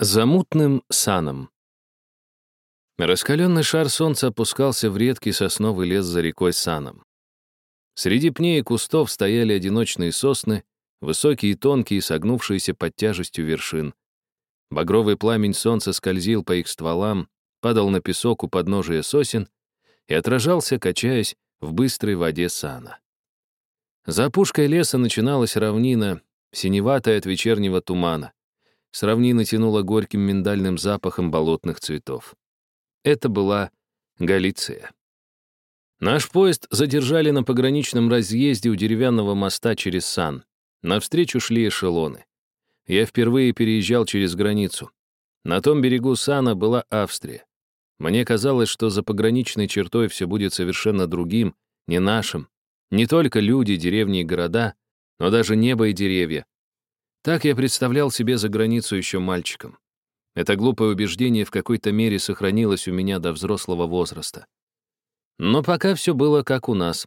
За мутным саном. Раскаленный шар солнца опускался в редкий сосновый лес за рекой Саном. Среди пней и кустов стояли одиночные сосны, высокие и тонкие, согнувшиеся под тяжестью вершин. Багровый пламень солнца скользил по их стволам, падал на песок у подножия сосен и отражался, качаясь в быстрой воде сана. За опушкой леса начиналась равнина, синеватая от вечернего тумана. С равнины тянуло горьким миндальным запахом болотных цветов. Это была Галиция. Наш поезд задержали на пограничном разъезде у деревянного моста через Сан. Навстречу шли эшелоны. Я впервые переезжал через границу. На том берегу Сана была Австрия. Мне казалось, что за пограничной чертой все будет совершенно другим, не нашим. Не только люди, деревни и города, но даже небо и деревья, так я представлял себе за границу еще мальчиком. Это глупое убеждение в какой-то мере сохранилось у меня до взрослого возраста. Но пока все было как у нас.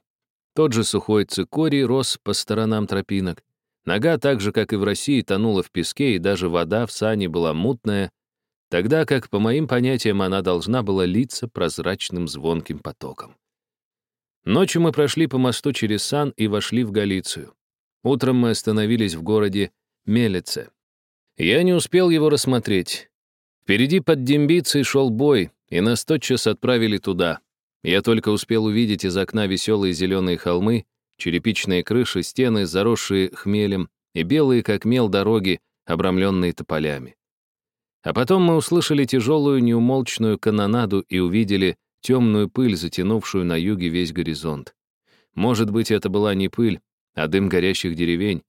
Тот же сухой цикорий рос по сторонам тропинок. Нога, так же, как и в России, тонула в песке, и даже вода в сане была мутная, тогда как, по моим понятиям, она должна была литься прозрачным звонким потоком. Ночью мы прошли по мосту через сан и вошли в Галицию. Утром мы остановились в городе Мелице. Я не успел его рассмотреть. Впереди под Дембицей шел бой, и нас тотчас отправили туда. Я только успел увидеть из окна веселые зеленые холмы, черепичные крыши, стены, заросшие хмелем, и белые, как мел, дороги, обрамленные тополями. А потом мы услышали тяжелую неумолчную канонаду и увидели темную пыль, затянувшую на юге весь горизонт. Может быть, это была не пыль, а дым горящих деревень,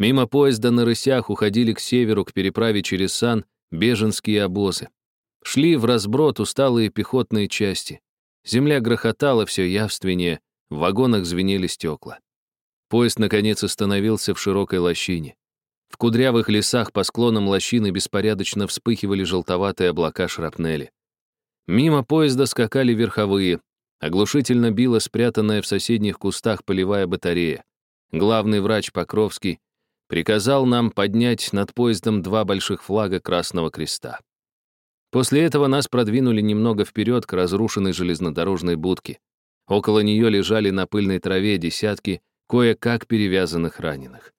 Мимо поезда на рысях уходили к северу, к переправе через Сан, беженские обозы. Шли в разброд усталые пехотные части. Земля грохотала все явственнее, в вагонах звенели стекла. Поезд, наконец, остановился в широкой лощине. В кудрявых лесах по склонам лощины беспорядочно вспыхивали желтоватые облака шрапнели. Мимо поезда скакали верховые. Оглушительно била спрятанная в соседних кустах полевая батарея. Главный врач Покровский приказал нам поднять над поездом два больших флага Красного Креста. После этого нас продвинули немного вперед к разрушенной железнодорожной будке. Около нее лежали на пыльной траве десятки кое-как перевязанных раненых.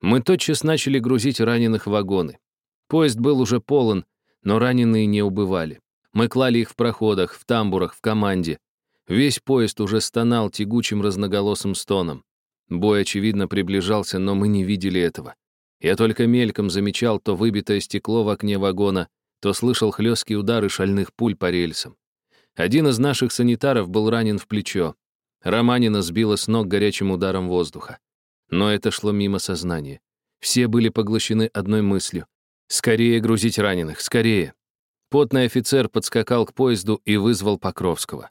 Мы тотчас начали грузить раненых в вагоны. Поезд был уже полон, но раненые не убывали. Мы клали их в проходах, в тамбурах, в команде. Весь поезд уже стонал тягучим разноголосым стоном. Бой, очевидно, приближался, но мы не видели этого. Я только мельком замечал то выбитое стекло в окне вагона, то слышал хлесткие удары шальных пуль по рельсам. Один из наших санитаров был ранен в плечо. Романина сбила с ног горячим ударом воздуха. Но это шло мимо сознания. Все были поглощены одной мыслью. «Скорее грузить раненых, скорее!» Потный офицер подскакал к поезду и вызвал Покровского.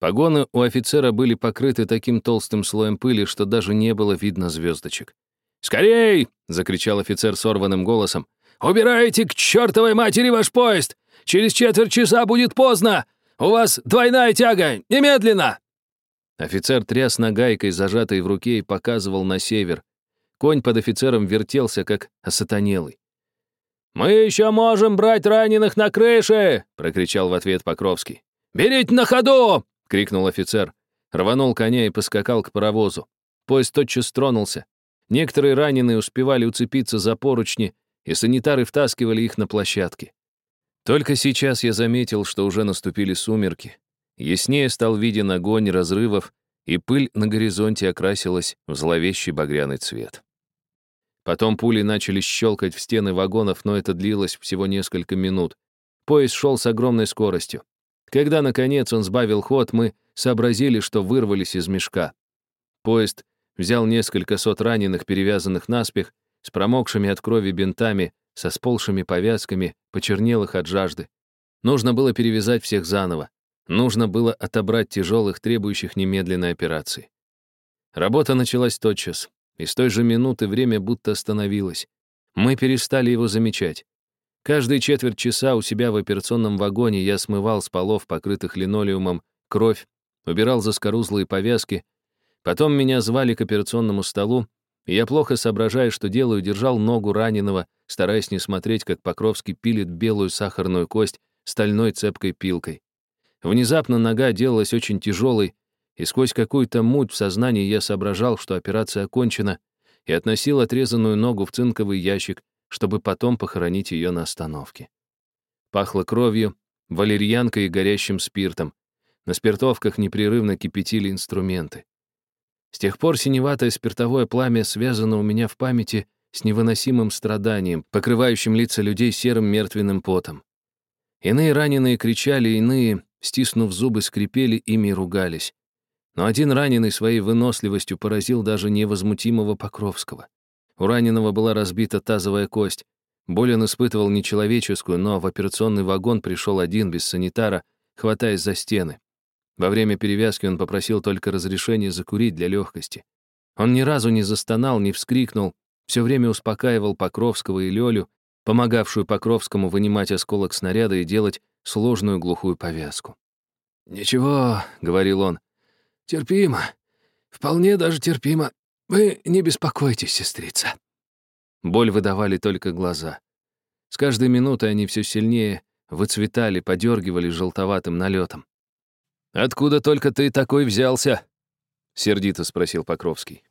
Погоны у офицера были покрыты таким толстым слоем пыли, что даже не было видно звездочек. «Скорей!» — закричал офицер сорванным голосом. «Убирайте к чертовой матери ваш поезд! Через четверть часа будет поздно! У вас двойная тяга! Немедленно!» Офицер тряс нагайкой, зажатой в руке, и показывал на север. Конь под офицером вертелся, как осатанелый. «Мы еще можем брать раненых на крыше!» — прокричал в ответ Покровский. «Берите на ходу! — крикнул офицер. Рванул коня и поскакал к паровозу. Поезд тотчас тронулся. Некоторые раненые успевали уцепиться за поручни, и санитары втаскивали их на площадке. Только сейчас я заметил, что уже наступили сумерки. Яснее стал виден огонь разрывов, и пыль на горизонте окрасилась в зловещий багряный цвет. Потом пули начали щелкать в стены вагонов, но это длилось всего несколько минут. Поезд шел с огромной скоростью. Когда, наконец, он сбавил ход, мы сообразили, что вырвались из мешка. Поезд взял несколько сот раненых, перевязанных наспех, с промокшими от крови бинтами, со сползшими повязками, почернелых от жажды. Нужно было перевязать всех заново. Нужно было отобрать тяжелых, требующих немедленной операции. Работа началась тотчас, и с той же минуты время будто остановилось. Мы перестали его замечать. Каждые четверть часа у себя в операционном вагоне я смывал с полов, покрытых линолеумом, кровь, убирал заскорузлые повязки. Потом меня звали к операционному столу, и я, плохо соображая, что делаю, держал ногу раненого стараясь не смотреть, как Покровский пилит белую сахарную кость стальной цепкой пилкой. Внезапно нога делалась очень тяжелой, и сквозь какую-то муть в сознании я соображал, что операция окончена, и относил отрезанную ногу в цинковый ящик, чтобы потом похоронить ее на остановке. Пахло кровью, валерьянкой и горящим спиртом. На спиртовках непрерывно кипятили инструменты. С тех пор синеватое спиртовое пламя связано у меня в памяти с невыносимым страданием, покрывающим лица людей серым мертвенным потом. Иные раненые кричали, иные, стиснув зубы, скрипели ими и ругались. Но один раненый своей выносливостью поразил даже невозмутимого Покровского. У раненого была разбита тазовая кость. Боль он испытывал нечеловеческую, но в операционный вагон пришел один без санитара, хватаясь за стены. Во время перевязки он попросил только разрешения закурить для легкости. Он ни разу не застонал, не вскрикнул, все время успокаивал Покровского и Лёлю, помогавшую Покровскому вынимать осколок снаряда и делать сложную глухую повязку. «Ничего», — говорил он, — «терпимо, вполне даже терпимо. Вы не беспокойтесь, сестрица». Боль выдавали только глаза. С каждой минутой они все сильнее выцветали, подергивали желтоватым налетом. «Откуда только ты такой взялся?» — сердито спросил Покровский.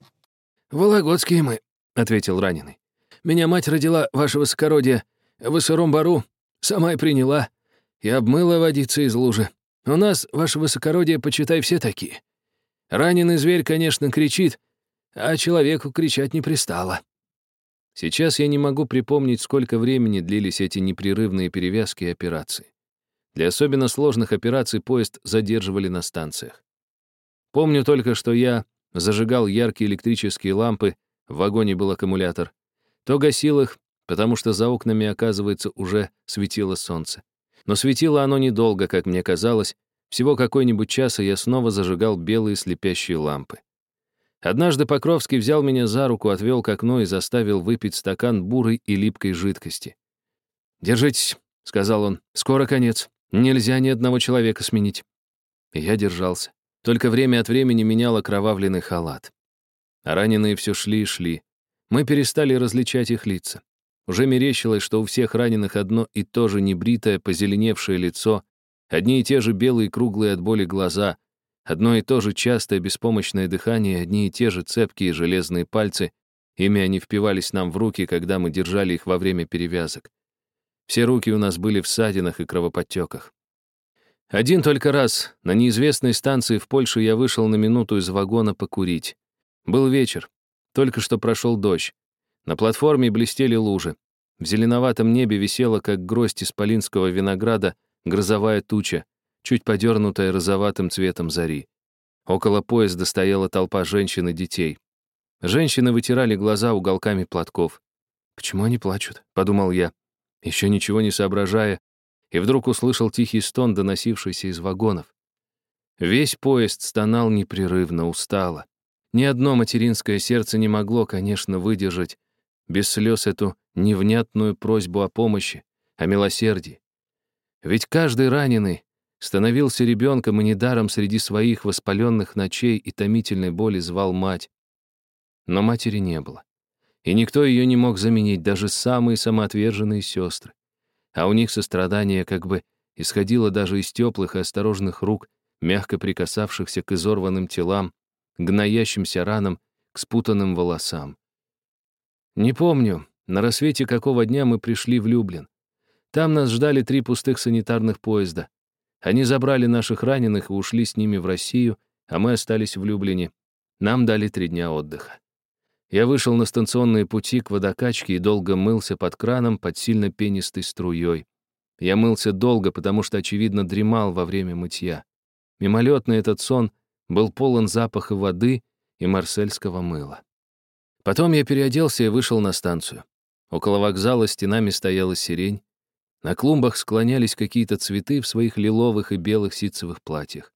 «Вологодские мы», — ответил раненый. «Меня мать родила, ваше высокородие, в сыром бару, сама и приняла, и обмыла водицы из лужи. У нас, ваше высокородие, почитай, все такие. Раненый зверь, конечно, кричит, а человеку кричать не пристало». Сейчас я не могу припомнить, сколько времени длились эти непрерывные перевязки и операции. Для особенно сложных операций поезд задерживали на станциях. Помню только, что я зажигал яркие электрические лампы, в вагоне был аккумулятор, то гасил их, потому что за окнами, оказывается, уже светило солнце. Но светило оно недолго, как мне казалось, всего какой-нибудь час, и я снова зажигал белые слепящие лампы. Однажды Покровский взял меня за руку, отвел к окну и заставил выпить стакан бурой и липкой жидкости. «Держитесь», — сказал он, — «скоро конец. Нельзя ни одного человека сменить». И я держался. Только время от времени менял окровавленный халат. А раненые все шли и шли. Мы перестали различать их лица. Уже мерещилось, что у всех раненых одно и то же небритое, позеленевшее лицо, одни и те же белые круглые от боли глаза, Одно и то же частое беспомощное дыхание, одни и те же цепкие железные пальцы, ими они впивались нам в руки, когда мы держали их во время перевязок. Все руки у нас были в ссадинах и кровоподтеках. Один только раз на неизвестной станции в Польше я вышел на минуту из вагона покурить. Был вечер. Только что прошел дождь. На платформе блестели лужи. В зеленоватом небе висела, как гроздь исполинского винограда, грозовая туча чуть подернутая розоватым цветом зари. Около поезда стояла толпа женщин и детей. Женщины вытирали глаза уголками платков. «Почему они плачут?» — подумал я, еще ничего не соображая, и вдруг услышал тихий стон, доносившийся из вагонов. Весь поезд стонал непрерывно, устало. Ни одно материнское сердце не могло, конечно, выдержать без слез эту невнятную просьбу о помощи, о милосердии. Ведь каждый раненый, становился ребенком и недаром среди своих воспаленных ночей и томительной боли звал мать. Но матери не было. И никто ее не мог заменить, даже самые самоотверженные сестры. А у них сострадание как бы исходило даже из теплых и осторожных рук, мягко прикасавшихся к изорванным телам, гноящимся ранам, к спутанным волосам. Не помню, на рассвете какого дня мы пришли в Люблин. Там нас ждали три пустых санитарных поезда. Они забрали наших раненых и ушли с ними в Россию, а мы остались в Люблине. Нам дали три дня отдыха. Я вышел на станционные пути к водокачке и долго мылся под краном под сильно пенистой струей. Я мылся долго, потому что, очевидно, дремал во время мытья. Мимолетный этот сон был полон запаха воды и марсельского мыла. Потом я переоделся и вышел на станцию. Около вокзала стенами стояла сирень. На клумбах склонялись какие-то цветы в своих лиловых и белых ситцевых платьях.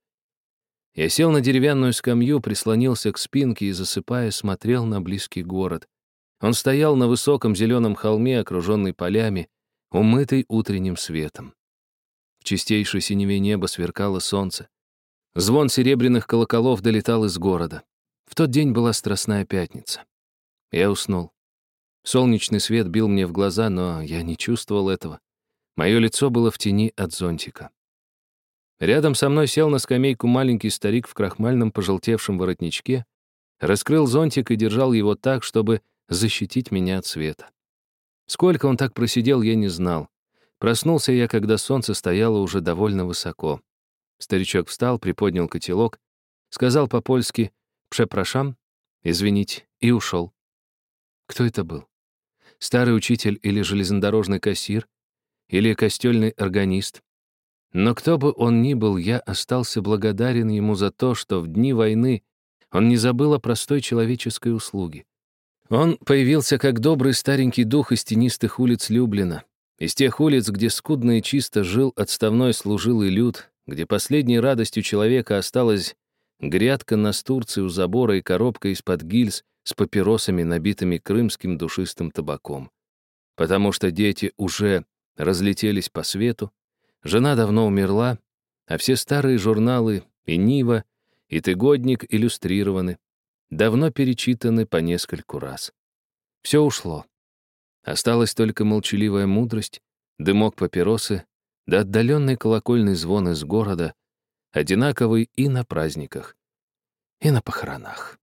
Я сел на деревянную скамью, прислонился к спинке и, засыпая, смотрел на близкий город. Он стоял на высоком зеленом холме, окруженный полями, умытый утренним светом. В чистейшей синеве неба сверкало солнце. Звон серебряных колоколов долетал из города. В тот день была Страстная Пятница. Я уснул. Солнечный свет бил мне в глаза, но я не чувствовал этого. Мое лицо было в тени от зонтика. Рядом со мной сел на скамейку маленький старик в крахмальном пожелтевшем воротничке, раскрыл зонтик и держал его так, чтобы защитить меня от света. Сколько он так просидел, я не знал. Проснулся я, когда солнце стояло уже довольно высоко. Старичок встал, приподнял котелок, сказал по-польски «Пшепрошам», «Извините», и ушел. Кто это был? Старый учитель или железнодорожный кассир? Или костельный органист? Но кто бы он ни был, я остался благодарен ему за то, что в дни войны он не забыл о простой человеческой услуге. Он появился как добрый старенький дух из тенистых улиц Люблина, из тех улиц, где скудно и чисто жил отставной служилый люд, где последней радостью человека осталась грядка настурции у забора и коробка из-под гильз с папиросами, набитыми крымским душистым табаком. Потому что дети уже разлетелись по свету, жена давно умерла, а все старые журналы и «Нива», и «Тыгодник» иллюстрированы, давно перечитаны по нескольку раз. Все ушло. Осталась только молчаливая мудрость, дымок папиросы, да отдаленный колокольный звон из города, одинаковый и на праздниках, и на похоронах.